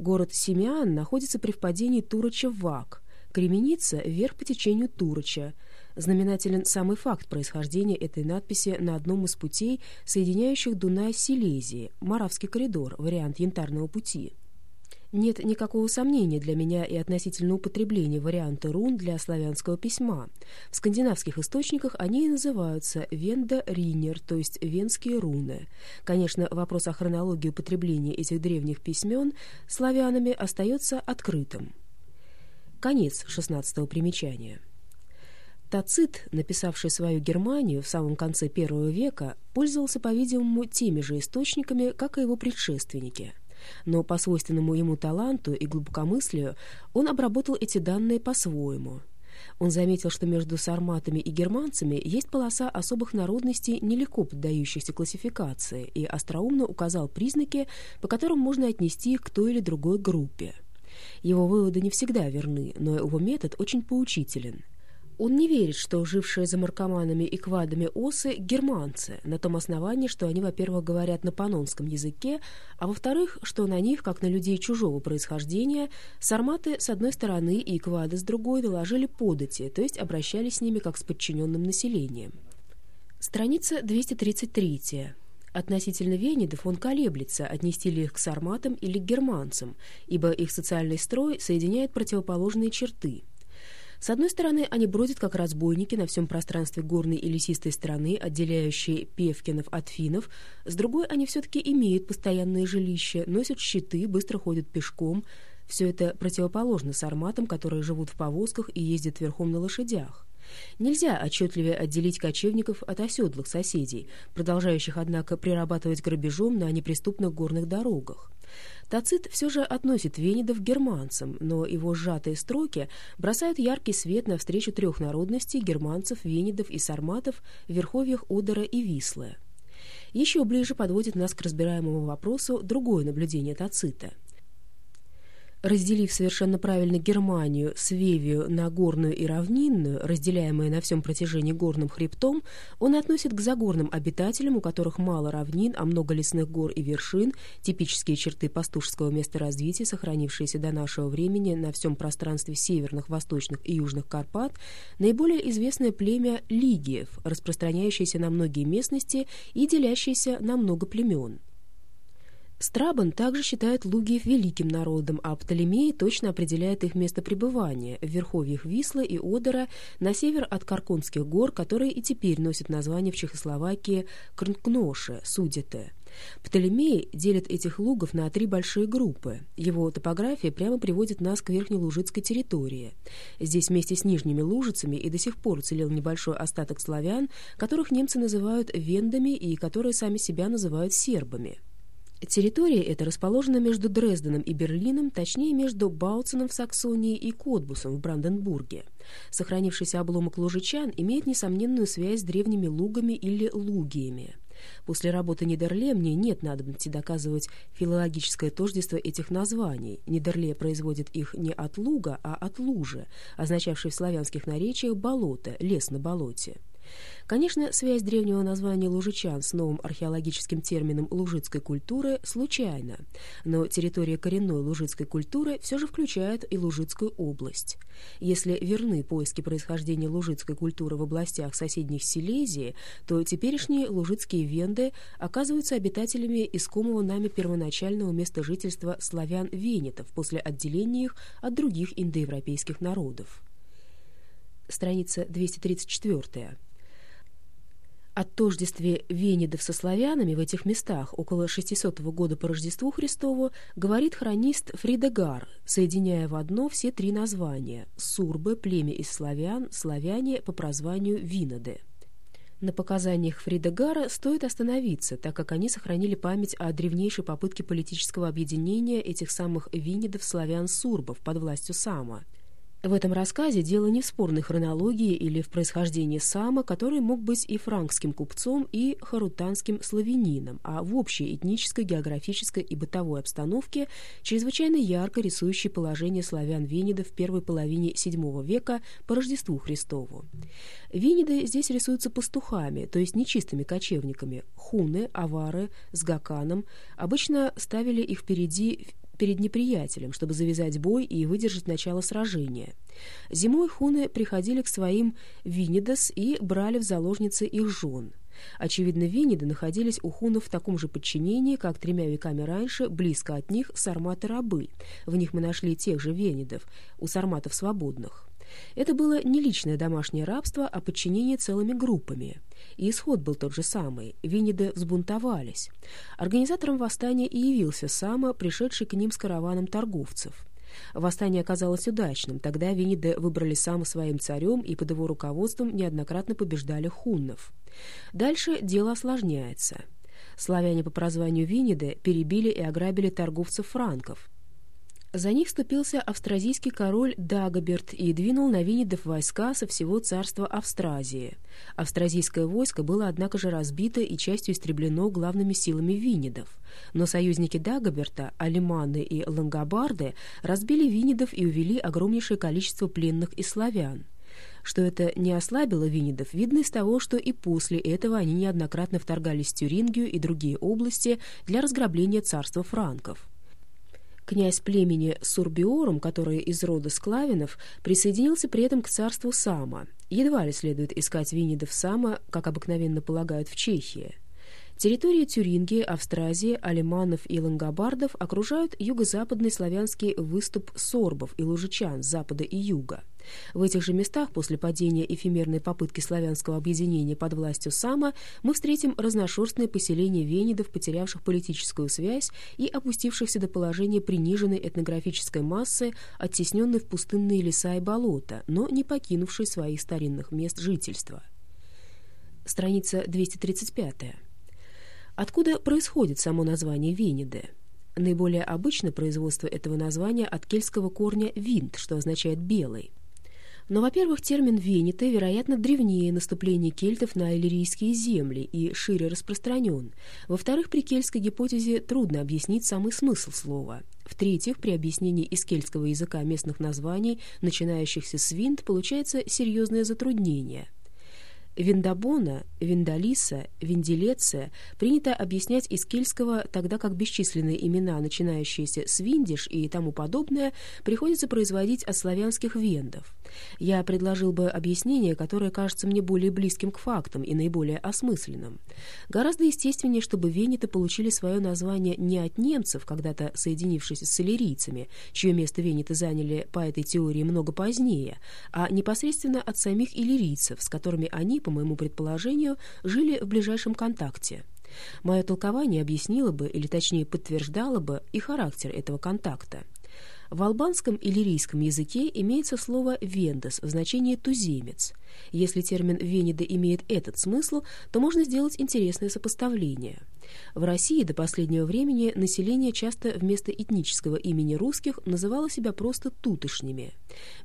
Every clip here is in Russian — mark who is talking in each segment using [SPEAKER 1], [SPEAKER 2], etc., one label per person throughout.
[SPEAKER 1] Город Семиан находится при впадении Туроча в Вак, Кременица вверх по течению Туроча. Знаменателен самый факт происхождения этой надписи на одном из путей, соединяющих Дунай с Силезией, Моравский коридор, вариант Янтарного пути. Нет никакого сомнения для меня и относительно употребления варианта рун для славянского письма. В скандинавских источниках они и называются «венда-ринер», то есть «венские руны». Конечно, вопрос о хронологии употребления этих древних письмен славянами остается открытым. Конец шестнадцатого примечания. Тацит, написавший свою Германию в самом конце первого века, пользовался, по-видимому, теми же источниками, как и его предшественники – но по свойственному ему таланту и глубокомыслию он обработал эти данные по-своему. Он заметил, что между сарматами и германцами есть полоса особых народностей, нелегко поддающихся классификации, и остроумно указал признаки, по которым можно отнести их к той или другой группе. Его выводы не всегда верны, но его метод очень поучителен – он не верит, что жившие за маркоманами и квадами осы – германцы, на том основании, что они, во-первых, говорят на панонском языке, а во-вторых, что на них, как на людей чужого происхождения, сарматы с одной стороны и квады с другой доложили подати, то есть обращались с ними как с подчиненным населением. Страница 233. Относительно венедов он колеблется, отнести ли их к сарматам или к германцам, ибо их социальный строй соединяет противоположные черты – с одной стороны, они бродят как разбойники на всем пространстве горной и лесистой страны, отделяющей Певкинов от финнов. С другой, они все-таки имеют постоянное жилище, носят щиты, быстро ходят пешком. Все это противоположно сарматам, которые живут в повозках и ездят верхом на лошадях. Нельзя отчетливее отделить кочевников от оседлых соседей, продолжающих, однако, прирабатывать грабежом на неприступных горных дорогах. Тацит все же относит Венедов к германцам, но его сжатые строки бросают яркий свет на встречу трех народностей – германцев, венедов и сарматов в верховьях Одера и Вислы. Еще ближе подводит нас к разбираемому вопросу другое наблюдение Тацита – Разделив совершенно правильно Германию, Свевию на горную и равнинную, разделяемые на всем протяжении горным хребтом, он относит к загорным обитателям, у которых мало равнин, а много лесных гор и вершин, типические черты пастушеского развития, сохранившиеся до нашего времени на всем пространстве северных, восточных и южных Карпат, наиболее известное племя Лигиев, распространяющееся на многие местности и делящееся на много племен. Страбон также считает лугиев великим народом, а Птолемей точно определяет их место пребывания в верховьях Вислы и Одера на север от Карконских гор, которые и теперь носят название в Чехословакии Крнкноши, Судите. Птолемей делит этих лугов на три большие группы. Его топография прямо приводит нас к Верхнелужицкой территории. Здесь вместе с Нижними Лужицами и до сих пор уцелел небольшой остаток славян, которых немцы называют вендами и которые сами себя называют сербами. Территория эта расположена между Дрезденом и Берлином, точнее между Бауценом в Саксонии и Котбусом в Бранденбурге. Сохранившийся обломок лужичан имеет несомненную связь с древними лугами или лугиями. После работы Нидерле мне нет надобности доказывать филологическое тождество этих названий. Нидерле производит их не от луга, а от лужи, означавшей в славянских наречиях болото, лес на болоте. Конечно, связь древнего названия лужичан с новым археологическим термином лужицкой культуры случайна, но территория коренной лужицкой культуры все же включает и Лужицкую область. Если верны поиски происхождения лужицкой культуры в областях соседних Силезии, то теперешние лужицкие венды оказываются обитателями искомого нами первоначального места жительства славян-венетов после отделения их от других индоевропейских народов. Страница 234. О тождестве венедов со славянами в этих местах около 600 года по Рождеству Христову говорит хронист Фридегар, соединяя в одно все три названия – Сурбы, племя из славян, славяне по прозванию Виноды. На показаниях Фридегара стоит остановиться, так как они сохранили память о древнейшей попытке политического объединения этих самых винедов славян-сурбов под властью Сама – в этом рассказе дело не в спорной хронологии или в происхождении Сама, который мог быть и франкским купцом, и харутанским славянином, а в общей этнической, географической и бытовой обстановке, чрезвычайно ярко рисующей положение славян-венедов в первой половине VII века по Рождеству Христову. Венеды здесь рисуются пастухами, то есть нечистыми кочевниками. Хуны, авары с гаканом обычно ставили их впереди перед неприятелем, чтобы завязать бой и выдержать начало сражения. Зимой хуны приходили к своим Винидас и брали в заложницы их жен. Очевидно, Вениды находились у хунов в таком же подчинении, как тремя веками раньше, близко от них сарматы-рабы. В них мы нашли тех же Венидов, у сарматов свободных. Это было не личное домашнее рабство, а подчинение целыми группами. И исход был тот же самый. Виниды взбунтовались. Организатором восстания и явился Сама, пришедший к ним с караваном торговцев. Восстание оказалось удачным. Тогда Виниды выбрали Сама своим царем и под его руководством неоднократно побеждали хуннов. Дальше дело осложняется. Славяне по прозванию Виниды перебили и ограбили торговцев франков. За них вступился австразийский король Дагоберт и двинул на Винидов войска со всего царства Австразии. Австразийское войско было, однако же, разбито и частью истреблено главными силами Винидов. Но союзники Дагоберта, алиманы и лангобарды, разбили Винидов и увели огромнейшее количество пленных и славян. Что это не ослабило Винидов, видно из того, что и после этого они неоднократно вторгались в Тюрингию и другие области для разграбления царства франков. Князь племени Сурбиорум, который из рода Склавинов, присоединился при этом к царству Сама. Едва ли следует искать винидов Сама, как обыкновенно полагают в Чехии. Территории Тюрингии, Австразии, алиманов и лангобардов окружают юго-западный славянский выступ сорбов и лужичан с запада и юга. В этих же местах после падения эфемерной попытки славянского объединения под властью Сама мы встретим разношерстные поселения венидов, потерявших политическую связь и опустившихся до положения приниженной этнографической массы, оттесненной в пустынные леса и болота, но не покинувшей своих старинных мест жительства. Страница 235. Откуда происходит само название Вениды? Наиболее обычно производство этого названия от кельтского корня «винт», что означает «белый». Но, во-первых, термин «вениты», вероятно, древнее наступления кельтов на иллирийские земли и шире распространен. Во-вторых, при кельтской гипотезе трудно объяснить самый смысл слова. В-третьих, при объяснении из кельтского языка местных названий, начинающихся с «винт», получается серьезное затруднение – Виндабона, Виндалиса, Винделеция принято объяснять из кельтского, тогда как бесчисленные имена, начинающиеся с Виндиш и тому подобное, приходится производить от славянских вендов. Я предложил бы объяснение, которое кажется мне более близким к фактам и наиболее осмысленным. Гораздо естественнее, чтобы вениты получили свое название не от немцев, когда-то соединившись с иллирийцами, чье место вениты заняли по этой теории много позднее, а непосредственно от самих иллирийцев, с которыми они, по моему предположению, жили в ближайшем контакте. Мое толкование объяснило бы, или точнее подтверждало бы, и характер этого контакта. В албанском и лирийском языке имеется слово «вендос» в значении «туземец». Если термин «венида» имеет этот смысл, то можно сделать интересное сопоставление. В России до последнего времени население часто вместо этнического имени русских называло себя просто тутышнями.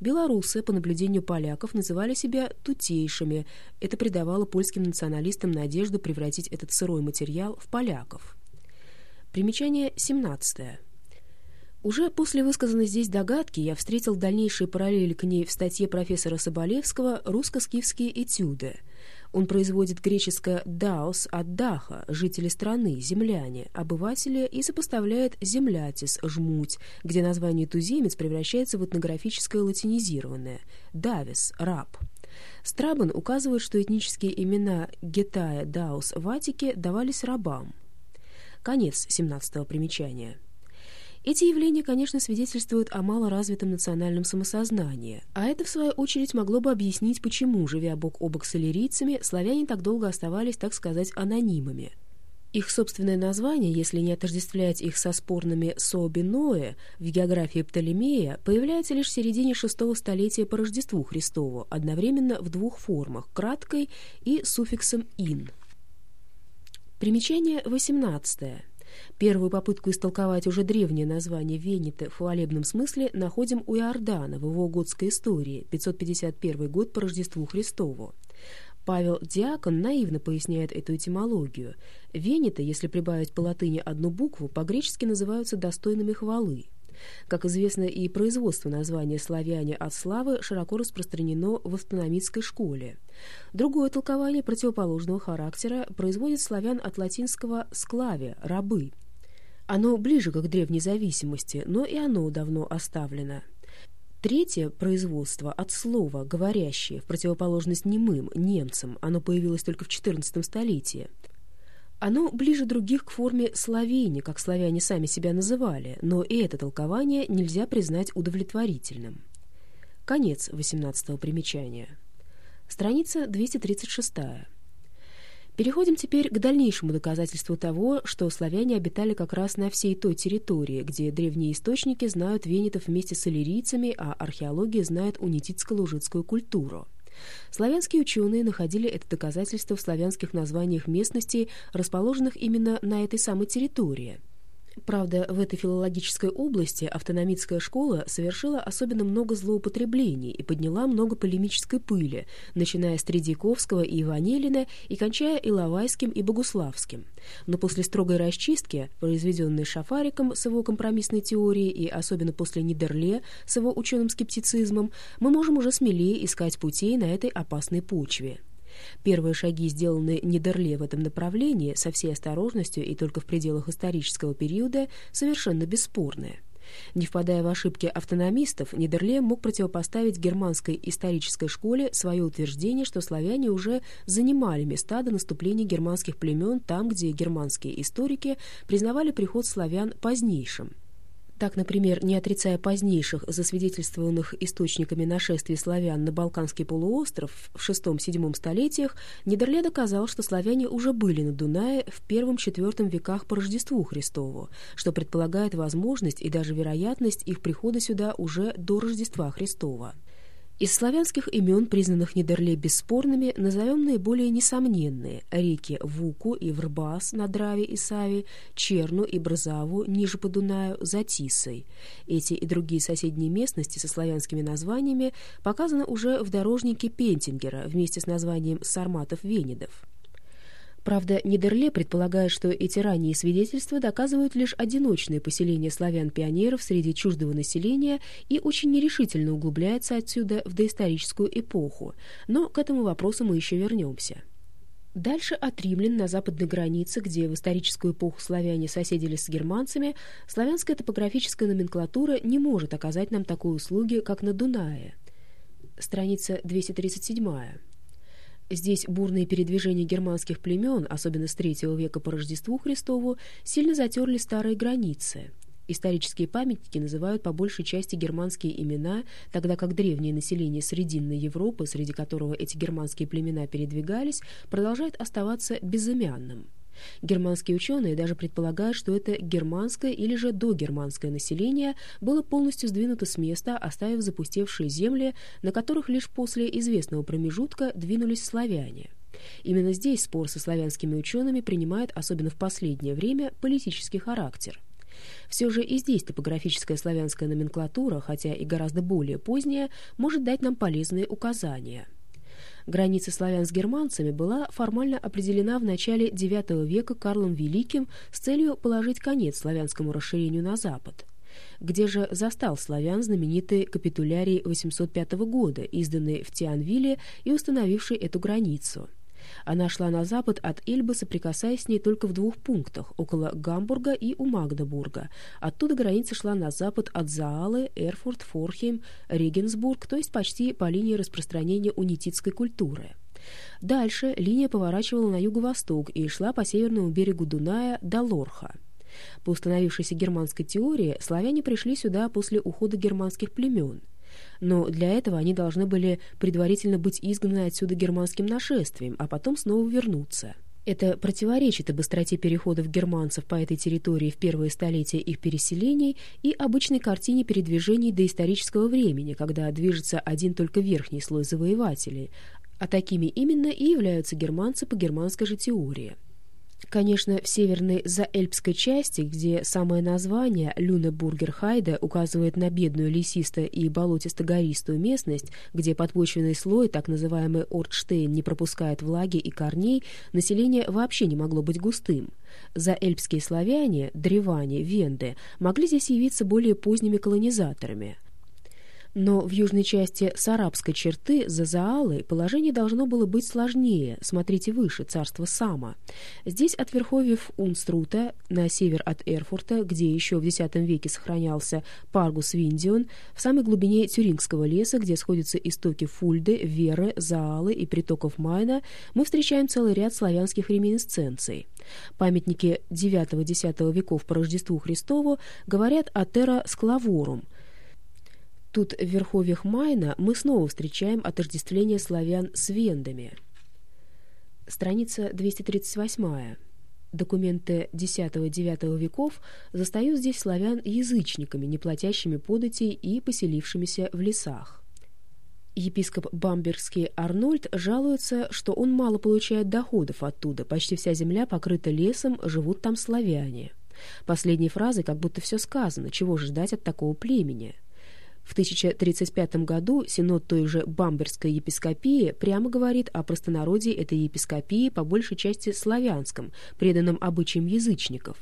[SPEAKER 1] Белорусы, по наблюдению поляков, называли себя тутейшими. Это придавало польским националистам надежду превратить этот сырой материал в поляков. Примечание 17. Уже после высказанной здесь догадки я встретил дальнейшие параллели к ней в статье профессора Соболевского «Русско-скифские этюды». Он производит греческое «даос» от «даха» — жители страны, земляне, обыватели, и сопоставляет «землятис» — жмуть, где название «туземец» превращается в этнографическое латинизированное «давис» — раб. Страбан указывает, что этнические имена Гетая, Даус, Ватики давались рабам. Конец 17 примечания. Эти явления, конечно, свидетельствуют о малоразвитом национальном самосознании, а это, в свою очередь, могло бы объяснить, почему, живя бок о бок с иллирийцами, славяне так долго оставались, так сказать, анонимами. Их собственное название, если не отождествлять их со спорными «сообиное» в географии Птолемея, появляется лишь в середине шестого столетия по Рождеству Христову, одновременно в двух формах – краткой и суффиксом «ин». Примечание 18. Первую попытку истолковать уже древнее название Вениты в хвалебном смысле находим у Иордана в его готской истории, 551 год по Рождеству Христову. Павел Диакон наивно поясняет эту этимологию. Вениты, если прибавить по латыни одну букву, по-гречески называются достойными хвалы. Как известно, и производство названия «славяне» от славы широко распространено в автономистской школе. Другое толкование противоположного характера производит славян от латинского «склаве» — «рабы». Оно ближе к древней зависимости, но и оно давно оставлено. Третье производство от слова «говорящее» в противоположность немым, немцам, оно появилось только в XIV столетии. Оно ближе других к форме «словени», как славяне сами себя называли, но и это толкование нельзя признать удовлетворительным. Конец 18 примечания. Страница 236. Переходим теперь к дальнейшему доказательству того, что славяне обитали как раз на всей той территории, где древние источники знают венетов вместе с иллирийцами, а археология знает унитицко-лужицкую культуру. Славянские ученые находили это доказательство в славянских названиях местностей, расположенных именно на этой самой территории – Правда, в этой филологической области автономистская школа совершила особенно много злоупотреблений и подняла много полемической пыли, начиная с Тредяковского и Иванелина и кончая Иловайским и Богуславским. Но после строгой расчистки, произведенной Шафариком с его компромиссной теорией и особенно после Нидерле с его ученым скептицизмом, мы можем уже смелее искать путей на этой опасной почве. Первые шаги, сделанные Нидерле в этом направлении, со всей осторожностью и только в пределах исторического периода, совершенно бесспорные. Не впадая в ошибки автономистов, Нидерле мог противопоставить германской исторической школе свое утверждение, что славяне уже занимали места до наступления германских племен там, где германские историки признавали приход славян позднейшим – так, например, не отрицая позднейших, засвидетельствованных источниками нашествий славян на Балканский полуостров в VI-VII столетиях, Нидерле доказал, что славяне уже были на Дунае в I-IV веках по Рождеству Христову, что предполагает возможность и даже вероятность их прихода сюда уже до Рождества Христова. Из славянских имен, признанных Нидерле бесспорными, назовем наиболее несомненные – реки Вуку и Врбас на Драве и Саве, Черну и Брзаву ниже по Дунаю, за Тисой. Эти и другие соседние местности со славянскими названиями показаны уже в дорожнике Пентингера вместе с названием Сарматов-Венедов. Правда, Нидерле предполагает, что эти ранние свидетельства доказывают лишь одиночные поселения славян-пионеров среди чуждого населения и очень нерешительно углубляется отсюда в доисторическую эпоху, но к этому вопросу мы еще вернемся. Дальше от римлян на западной границе, где в историческую эпоху славяне соседились с германцами, славянская топографическая номенклатура не может оказать нам такой услуги, как на Дунае. Страница 237. Здесь бурные передвижения германских племен, особенно с третьего века по Рождеству Христову, сильно затерли старые границы. Исторические памятники называют по большей части германские имена, тогда как древнее население Срединной Европы, среди которого эти германские племена передвигались, продолжает оставаться безымянным. Германские ученые даже предполагают, что это германское или же догерманское население было полностью сдвинуто с места, оставив запустевшие земли, на которых лишь после известного промежутка двинулись славяне. Именно здесь спор со славянскими учеными принимает, особенно в последнее время, политический характер. Все же и здесь топографическая славянская номенклатура, хотя и гораздо более поздняя, может дать нам полезные указания – Граница славян с германцами была формально определена в начале IX века Карлом Великим с целью положить конец славянскому расширению на запад. Где же застал славян знаменитый капитулярий 805 года, изданный в Тианвиле и установивший эту границу – она шла на запад от Эльбы, соприкасаясь с ней только в двух пунктах, около Гамбурга и у Магдебурга. Оттуда граница шла на запад от Заалы, Эрфурт, Форхейм, Регенсбург, то есть почти по линии распространения унититской культуры. Дальше линия поворачивала на юго-восток и шла по северному берегу Дуная до Лорха. По установившейся германской теории, славяне пришли сюда после ухода германских племен – но для этого они должны были предварительно быть изгнаны отсюда германским нашествием, а потом снова вернуться. Это противоречит и быстроте переходов германцев по этой территории в первые столетия их переселений и обычной картине передвижений до исторического времени, когда движется один только верхний слой завоевателей, а такими именно и являются германцы по германской же теории. Конечно, в северной заэльпской части, где самое название Люнебургер-Хайде указывает на бедную лесисто- и болотисто-гористую местность, где подпочвенный слой, так называемый Ортштейн, не пропускает влаги и корней, население вообще не могло быть густым. Заэльпские славяне, древане, венды могли здесь явиться более поздними колонизаторами – Но в южной части Сарабской черты за Заалой положение должно было быть сложнее, смотрите выше, царство Сама. Здесь от верховьев Унструта, на север от Эрфурта, где еще в X веке сохранялся Паргус Виндион, в самой глубине Тюрингского леса, где сходятся истоки Фульды, Веры, Заалы и притоков Майна, мы встречаем целый ряд славянских реминесценций. Памятники IX-X веков по Рождеству Христову говорят о Терра Склаворум – Тут в верховьях Майна мы снова встречаем отождествление славян с вендами. Страница 238. Документы X-IX веков застают здесь славян язычниками, не платящими податей и поселившимися в лесах. Епископ Бамбергский Арнольд жалуется, что он мало получает доходов оттуда, почти вся земля покрыта лесом, живут там славяне. Последней фразой как будто все сказано, чего же ждать от такого племени – в 1035 году синод той же Бамберской епископии прямо говорит о простонародье этой епископии по большей части славянском, преданном обычаям язычников.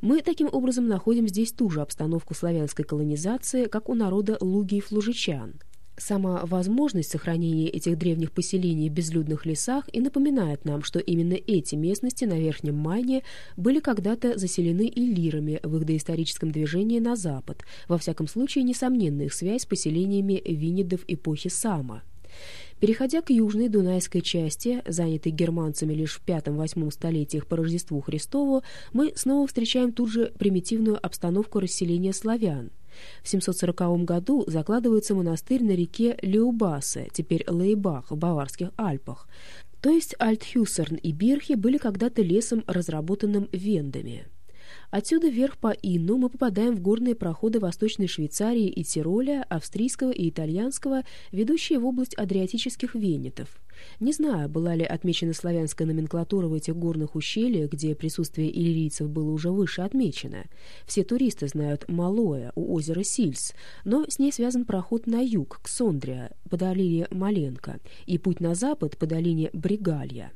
[SPEAKER 1] Мы таким образом находим здесь ту же обстановку славянской колонизации, как у народа лугиев-лужичан – Сама возможность сохранения этих древних поселений в безлюдных лесах и напоминает нам, что именно эти местности на Верхнем Майне были когда-то заселены иллирами в их доисторическом движении на запад, во всяком случае несомненная их связь с поселениями винидов эпохи Сама. Переходя к южной Дунайской части, занятой германцами лишь в V-VIII столетиях по Рождеству Христову, мы снова встречаем тут же примитивную обстановку расселения славян. В 740 году закладывается монастырь на реке Леубасе, теперь Лейбах, в Баварских Альпах. То есть Альтхюсерн и Бирхи были когда-то лесом, разработанным вендами. Отсюда вверх по Инну мы попадаем в горные проходы Восточной Швейцарии и Тироля, австрийского и итальянского, ведущие в область адриатических венетов. Не знаю, была ли отмечена славянская номенклатура в этих горных ущельях, где присутствие иллирийцев было уже выше отмечено. Все туристы знают Малоя у озера Сильс, но с ней связан проход на юг, к Сондрия, по долине Маленко, и путь на запад по долине Бригалья.